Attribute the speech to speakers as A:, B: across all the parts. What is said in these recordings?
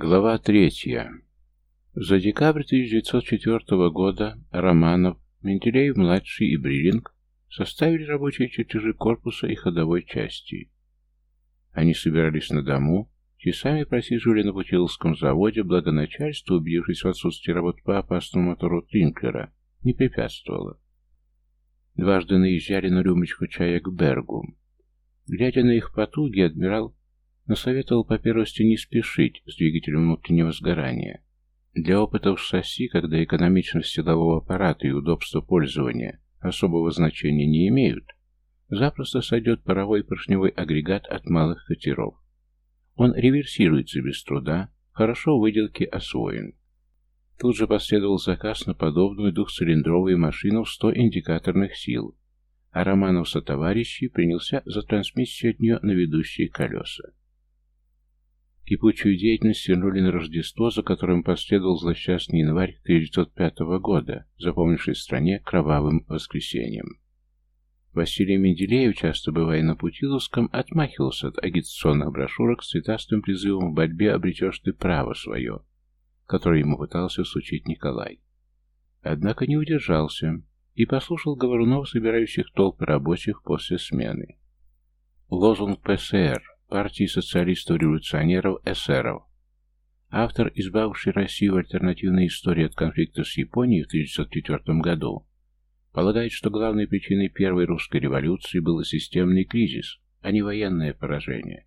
A: Глава третья. За декабрь 1904 года Романов, Менделеев-младший и Бриллинг составили рабочие чертежи корпуса и ходовой части. Они собирались на дому, часами просиживали на Путиловском заводе, благо начальство, убедившись в отсутствии работ по опасному мотору Тринклера, не препятствовало. Дважды наезжали на рюмочку чая к Бергу. Глядя на их потуги, адмирал насоветовал по первости не спешить с двигателем внутреннего сгорания. Для опытов шасси, когда экономичность силового аппарата и удобство пользования особого значения не имеют, запросто сойдет паровой поршневой агрегат от малых катеров. Он реверсируется без труда, хорошо в выделке освоен. Тут же последовал заказ на подобную двухцилиндровую машину в 100 индикаторных сил, а Романов со товарищей принялся за трансмиссию от нее на ведущие колеса. Кипучую деятельность вернули на Рождество, за которым последовал злосчастный январь 1905 года, запомнивший стране кровавым воскресеньем. Василий Менделеев, часто бывая на Путиловском, отмахивался от агитационных брошюрок с цветастым призывом в борьбе «Обретешь ты право свое», которое ему пытался сучить Николай. Однако не удержался и послушал говорунов, собирающих толпы рабочих после смены. Лозунг ПСР партии социалистов-революционеров эсеров. Автор, избавивший Россию в альтернативной истории от конфликта с Японией в 1904 году, полагает, что главной причиной Первой русской революции был системный кризис, а не военное поражение.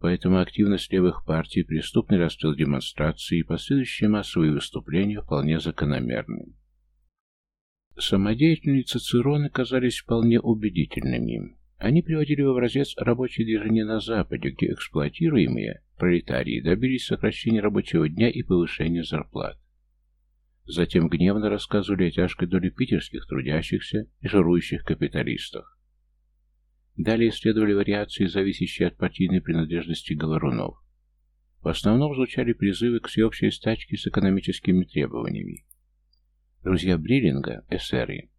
A: Поэтому активность левых партий, преступный расстрел демонстрации и последующие массовые выступления вполне закономерны. Самодеятельные цицероны казались вполне убедительными. Они приводили в образец рабочее движение на Западе, где эксплуатируемые пролетарии добились сокращения рабочего дня и повышения зарплат. Затем гневно рассказывали о тяжкой доле питерских трудящихся и жирующих капиталистов. Далее следовали вариации, зависящие от партийной принадлежности говорунов. В основном звучали призывы к всеобщей стачке с экономическими требованиями. Друзья Бриллинга, эсеры,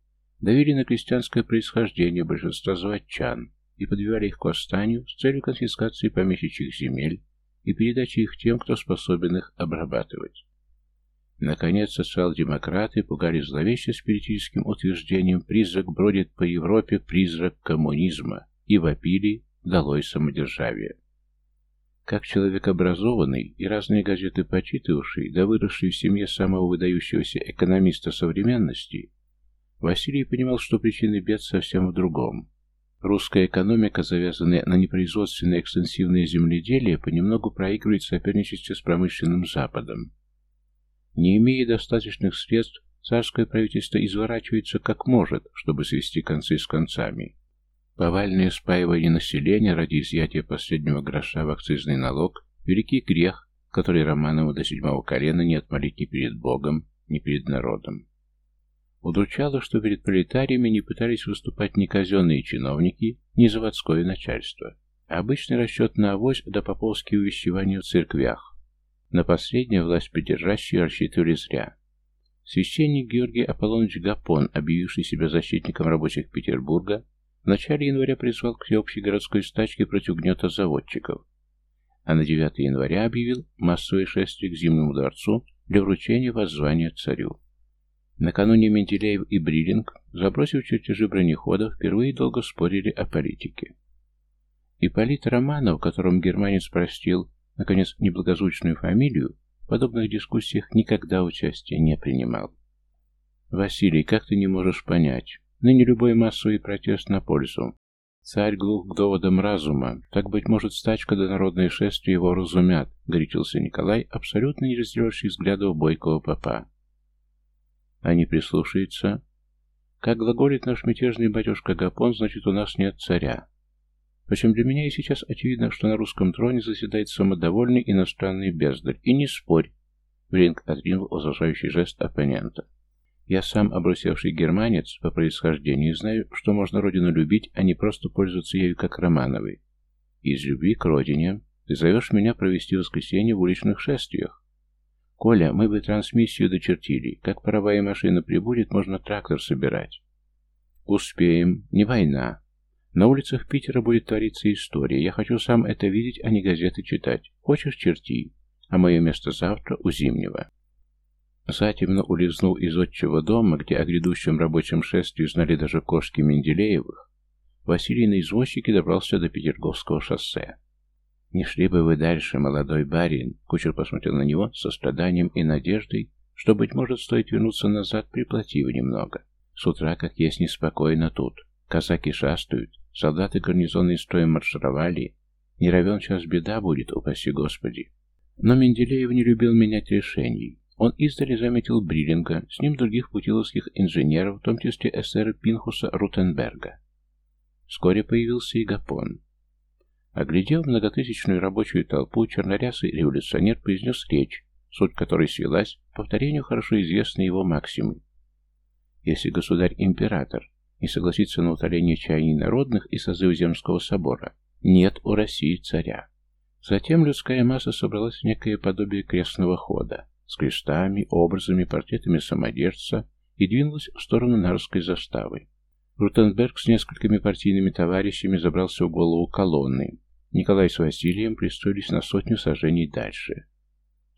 A: давили на крестьянское происхождение большинства заводчан и подбивали их к восстанию с целью конфискации помещичьих земель и передачи их тем, кто способен их обрабатывать. Наконец, социал-демократы пугали зловеще спиритическим утверждением «призрак бродит по Европе, призрак коммунизма» и вопили «долой самодержавие». Как человек образованный и разные газеты почитывавший, да выросший в семье самого выдающегося экономиста современности, Василий понимал, что причины бед совсем в другом. Русская экономика, завязанная на непроизводственное экстенсивное земледелие, понемногу проигрывает соперничестве с промышленным Западом. Не имея достаточных средств, царское правительство изворачивается как может, чтобы свести концы с концами. Повальное спаивание населения ради изъятия последнего гроша в акцизный налог – великий грех, который Романову до седьмого колена не отмолить ни перед Богом, ни перед народом. Удручало, что перед пролетариями не пытались выступать ни казенные чиновники, ни заводское начальство, обычный расчет на авось да поползкие увещевания в церквях. На последнее власть придержащие рассчитывали зря. Священник Георгий Аполлоныч Гапон, объявивший себя защитником рабочих Петербурга, в начале января призвал к всеобщей городской стачке против гнета заводчиков, а на 9 января объявил массовое шествие к Зимнему дворцу для вручения воззвания царю. Накануне Менделеев и Бриллинг, забросив чертежи бронеходов, впервые долго спорили о политике. Ипполит Романов, которому германец простил, наконец, неблагозвучную фамилию, в подобных дискуссиях никогда участия не принимал. «Василий, как ты не можешь понять? Ныне любой массовый протест на пользу. Царь глух к доводам разума. Так, быть может, стачка до народное шествие его разумят», — горячился Николай, абсолютно не разделявший взглядов бойкого папа. Они прислушаются. Как глаголит наш мятежный батюшка Гапон, значит, у нас нет царя. Причем для меня и сейчас очевидно, что на русском троне заседает самодовольный иностранный бездарь. И не спорь. Бринг отвинул возражающий жест оппонента. Я сам, обрусевший германец по происхождению, знаю, что можно родину любить, а не просто пользоваться ею как Романовой. Из любви к родине ты зовешь меня провести воскресенье в уличных шествиях. «Коля, мы бы трансмиссию дочертили. Как паровая машина прибудет, можно трактор собирать». «Успеем. Не война. На улицах Питера будет твориться история. Я хочу сам это видеть, а не газеты читать. Хочешь, черти. а мое место завтра у Зимнего. Затемно улизнул из отчего дома, где о грядущем рабочем шествии знали даже кошки Менделеевых, Василий на извозчике добрался до Петерговского шоссе. «Не шли бы вы дальше, молодой барин», — кучер посмотрел на него со страданием и надеждой, что, быть может, стоит вернуться назад, приплатив немного. С утра, как есть, неспокойно тут. Казаки шастают, солдаты гарнизонные строем маршировали. Не равен час беда будет, упаси Господи. Но Менделеев не любил менять решений. Он издали заметил Бриллинга, с ним других путиловских инженеров, в том числе эсера Пинхуса Рутенберга. Вскоре появился и Гапон. Оглядев многотысячную рабочую толпу, чернорясый революционер произнес речь, суть которой свелась к повторению хорошо известной его максимы. Если государь-император не согласится на утоление чаяний народных и созыв Земского собора, нет у России царя. Затем людская масса собралась в некое подобие крестного хода с крестами, образами, портретами самодержца и двинулась в сторону Нарской заставы. Рутенберг с несколькими партийными товарищами забрался в голову колонны. Николай с Василием пристроились на сотню сажений дальше.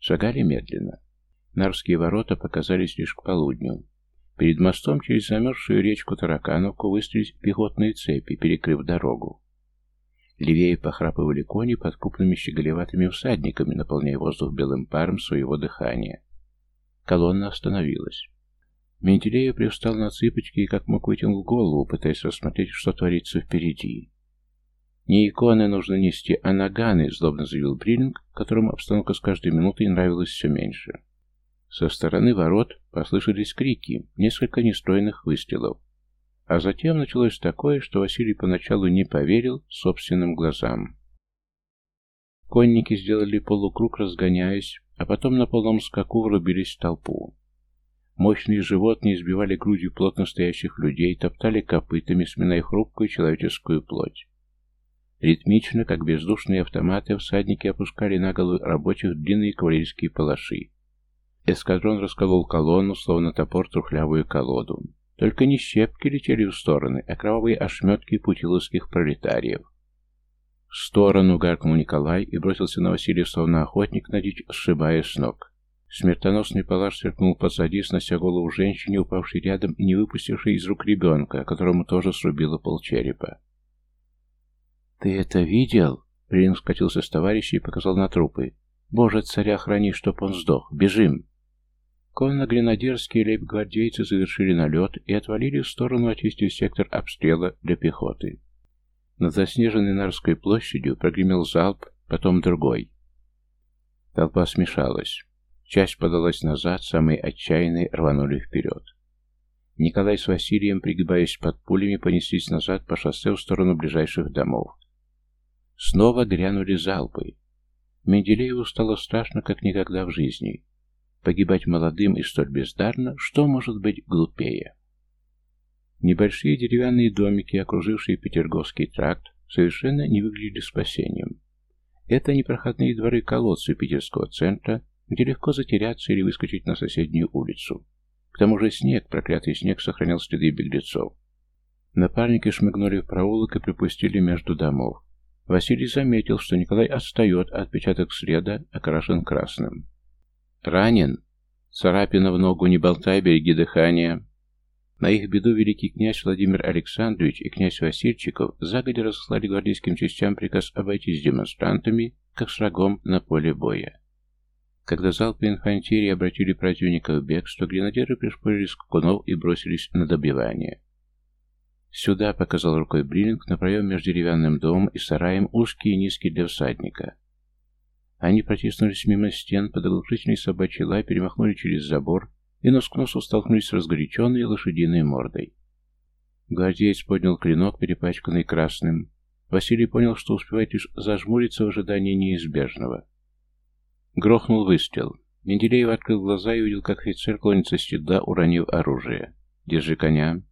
A: Шагали медленно. Нарские ворота показались лишь к полудню. Перед мостом через замерзшую речку Таракановку выстроились пехотные цепи, перекрыв дорогу. Левее похрапывали кони под крупными щеголеватыми всадниками, наполняя воздух белым паром своего дыхания. Колонна остановилась. Менделеев привстал на цыпочки и как мог вытянул голову, пытаясь рассмотреть, что творится впереди. «Не иконы нужно нести, а наганы», — злобно заявил Бриллинг, которому обстановка с каждой минутой нравилась все меньше. Со стороны ворот послышались крики, несколько нестроенных выстрелов. А затем началось такое, что Василий поначалу не поверил собственным глазам. Конники сделали полукруг, разгоняясь, а потом на полном скаку врубились в толпу. Мощные животные избивали грудью плотно стоящих людей, топтали копытами, сминая хрупкую человеческую плоть. Ритмично, как бездушные автоматы, всадники опускали на головы рабочих длинные кавалерийские палаши. Эскадрон расколол колонну, словно топор трухлявую колоду. Только не щепки летели в стороны, а кровавые ошметки путиловских пролетариев. В сторону гаркнул Николай и бросился на Василия, словно охотник на дичь, сшибая с ног. Смертоносный палаш сверкнул позади, снося голову женщине, упавшей рядом и не выпустившей из рук ребенка, которому тоже срубило полчерепа. «Ты это видел?» Рин скатился с товарища и показал на трупы. «Боже, царя храни, чтоб он сдох! Бежим!» Конно-гренадерские лейб-гвардейцы завершили налет и отвалили в сторону, очистив сектор обстрела для пехоты. Над заснеженной Нарской площадью прогремел залп, потом другой. Толпа смешалась. Часть подалась назад, самые отчаянные рванули вперед. Николай с Василием, пригибаясь под пулями, понеслись назад по шоссе в сторону ближайших домов. Снова грянули залпы. Менделееву стало страшно, как никогда в жизни. Погибать молодым и столь бездарно, что может быть глупее? Небольшие деревянные домики, окружившие Петерговский тракт, совершенно не выглядели спасением. Это непроходные дворы-колодцы питерского центра, где легко затеряться или выскочить на соседнюю улицу. К тому же снег, проклятый снег, сохранял следы беглецов. Напарники шмыгнули в проулок и припустили между домов. Василий заметил, что Николай отстает, а отпечаток следа окрашен красным. «Ранен? Царапина в ногу, не болтай, береги дыхание!» На их беду великий князь Владимир Александрович и князь Васильчиков загодя разослали гвардейским частям приказ обойтись демонстрантами, как с врагом на поле боя. Когда залпы инфантерии обратили противника в бегство, гренадеры пришпорили скакунов и бросились на добивание. «Сюда», — показал рукой Бриллинг, на проем между деревянным домом и сараем, узкий и низкий для всадника. Они протиснулись мимо стен, под оглушительный собачий лай перемахнули через забор и нос к носу столкнулись с разгоряченной лошадиной мордой. Гвардеец поднял клинок, перепачканный красным. Василий понял, что успевает лишь зажмуриться в ожидании неизбежного. Грохнул выстрел. Менделеев открыл глаза и увидел, как офицер клонится с уронив оружие. «Держи коня».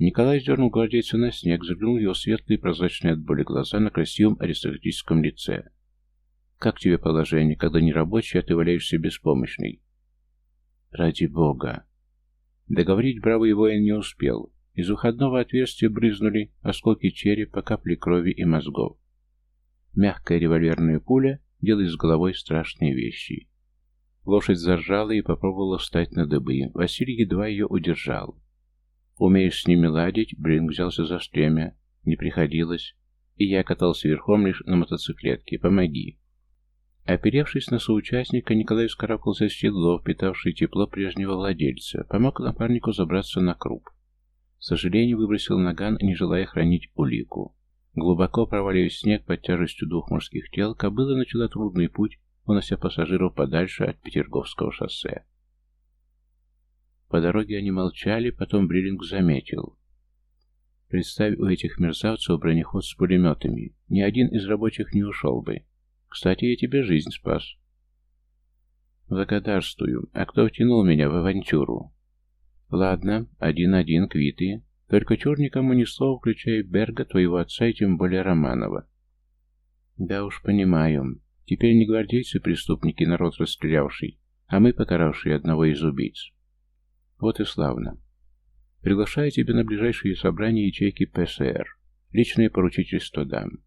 A: Николай сдернул гвардейца на снег, заглянул его светлые, прозрачные от боли глаза на красивом аристократическом лице. «Как тебе положение, когда не рабочий, а ты валяешься беспомощный?» «Ради бога!» Договорить бравый воин не успел. Из выходного отверстия брызнули осколки черепа, капли крови и мозгов. Мягкая револьверная пуля делает с головой страшные вещи. Лошадь заржала и попробовала встать на дыбы. Василий едва ее удержал. «Умеешь с ними ладить?» Бринг взялся за стремя. «Не приходилось. И я катался верхом лишь на мотоциклетке. Помоги». Оперевшись на соучастника, Николай вскарабкался с седло, впитавший тепло прежнего владельца, помог напарнику забраться на круп. К сожалению, выбросил наган, не желая хранить улику. Глубоко проваливаясь в снег под тяжестью двух мужских тел, кобыла начала трудный путь, унося пассажиров подальше от Петерговского шоссе. По дороге они молчали, потом Бриллинг заметил. Представь у этих мерзавцев бронеход с пулеметами. Ни один из рабочих не ушел бы. Кстати, я тебе жизнь спас. Благодарствую. А кто втянул меня в авантюру? Ладно, один-один, квиты. Только чур никому ни слова, включая Берга, твоего отца и тем более Романова. Да уж, понимаю. Теперь не гвардейцы преступники, народ расстрелявший, а мы покаравшие одного из убийц. Вот и славно. Приглашаю тебя на ближайшее собрание ячейки ПСР. Личное поручительство дам.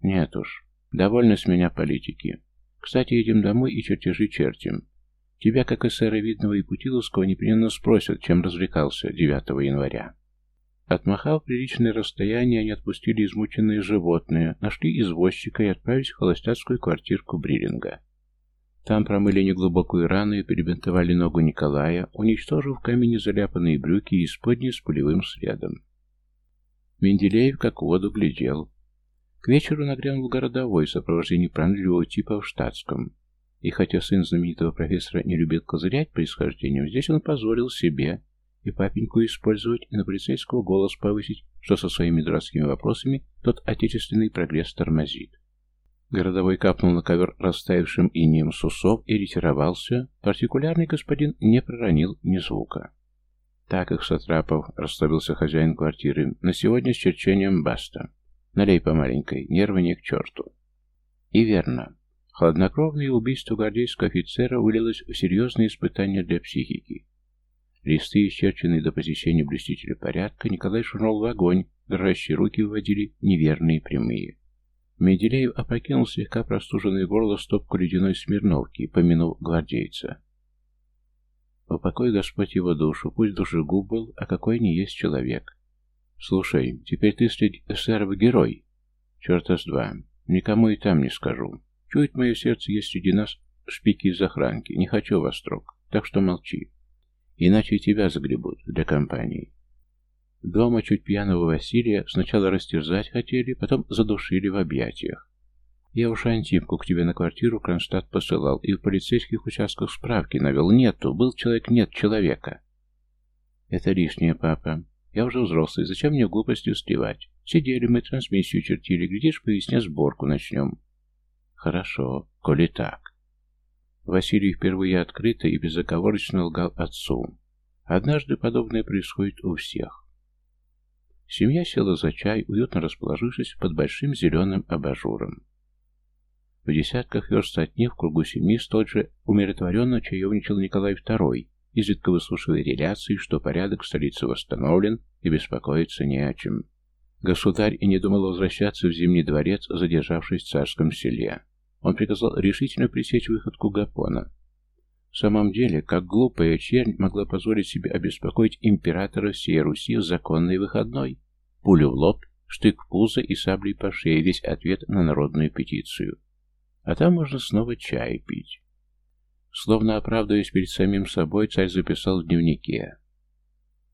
A: Нет уж. Довольно с меня политики. Кстати, едем домой и чертежи чертим. Тебя, как эсера Видного и Путиловского, непременно спросят, чем развлекался 9 января. Отмахав приличное расстояние, они отпустили измученные животные, нашли извозчика и отправились в холостяцкую квартирку Бриллинга. Там промыли неглубокую рану и перебинтовали ногу Николая, уничтожив в камине заляпанные брюки и исподние с пулевым следом. Менделеев как в воду глядел. К вечеру нагрянул городовой в сопровождении пронливого типа в штатском. И хотя сын знаменитого профессора не любил козырять происхождением, здесь он позволил себе и папеньку использовать, и на полицейского голос повысить, что со своими дурацкими вопросами тот отечественный прогресс тормозит. Городовой капнул на ковер растаявшим инием сусов и ретировался. Партикулярный господин не проронил ни звука. «Так их, Сатрапов», — расслабился хозяин квартиры, — «на сегодня с черчением баста». Налей по маленькой, нервы не к черту. И верно. Хладнокровное убийство гвардейского офицера вылилось в серьезные испытания для психики. Листы, исчерченные до посещения блюстителя порядка, Николай швырнул в огонь, дрожащие руки выводили неверные прямые. Меделеев опрокинул слегка простуженное горло стопку ледяной смирновки, помянув гвардейца. Упокой Господь его душу, пусть душегуб был, а какой не есть человек. «Слушай, теперь ты среди эсеров герой». «Черта с два. Никому и там не скажу. Чует мое сердце, есть среди нас шпики из охранки. Не хочу вас строг, так что молчи. Иначе тебя загребут для компании». Дома чуть пьяного Василия сначала растерзать хотели, потом задушили в объятиях. Я уж Антипку к тебе на квартиру Кронштадт посылал и в полицейских участках справки навел. Нету, был человек, нет человека. Это лишнее, папа. Я уже взрослый, зачем мне глупости встревать? Сидели мы, трансмиссию чертили, глядишь, по весне сборку начнем. Хорошо, коли так. Василий впервые открыто и безоговорочно лгал отцу. Однажды подобное происходит у всех. Семья села за чай, уютно расположившись под большим зеленым абажуром. В десятках верст от них в кругу семьи столь же умиротворенно чаевничал Николай II, изредка выслушивая реляции, что порядок в столице восстановлен и беспокоиться не о чем. Государь и не думал возвращаться в Зимний дворец, задержавшись в царском селе. Он приказал решительно пресечь выходку Гапона. В самом деле, как глупая чернь могла позволить себе обеспокоить императора всей Руси в законный выходной? Пулю в лоб, штык в пузо и саблей по шее, весь ответ на народную петицию. А там можно снова чай пить. Словно оправдываясь перед самим собой, царь записал в дневнике.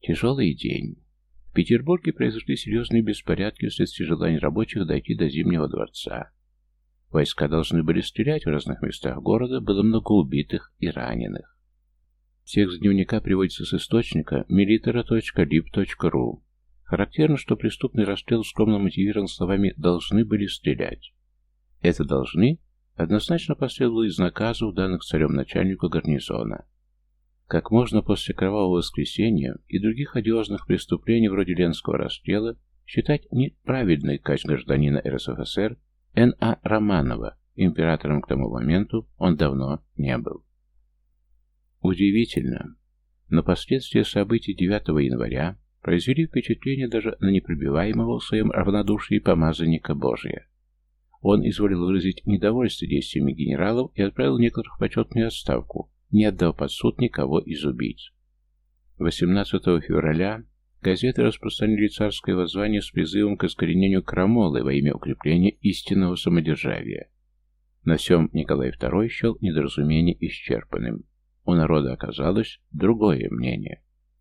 A: Тяжелый день. В Петербурге произошли серьезные беспорядки вследствие желания рабочих дойти до Зимнего дворца. Войска должны были стрелять в разных местах города, было много убитых и раненых. Текст дневника приводится с источника militara.lib.ru. Характерно, что преступный расстрел скромно мотивирован словами «должны были стрелять». Это «должны» однозначно последовало из наказов, данных царем начальнику гарнизона. Как можно после кровавого воскресенья и других одиозных преступлений вроде Ленского расстрела считать неправедной казнь гражданина РСФСР Н.А. Романова, императором к тому моменту он давно не был. Удивительно, но последствия событий 9 января произвели впечатление даже на непробиваемого в своем равнодушии помазанника Божия. Он изволил выразить недовольство действиями генералов и отправил некоторых в почетную отставку, не отдав под суд никого из убийц. 18 февраля газеты распространили царское воззвание с призывом к искоренению крамолы во имя укрепления истинного самодержавия. На всем Николай II счел недоразумение исчерпанным. У народа оказалось другое мнение.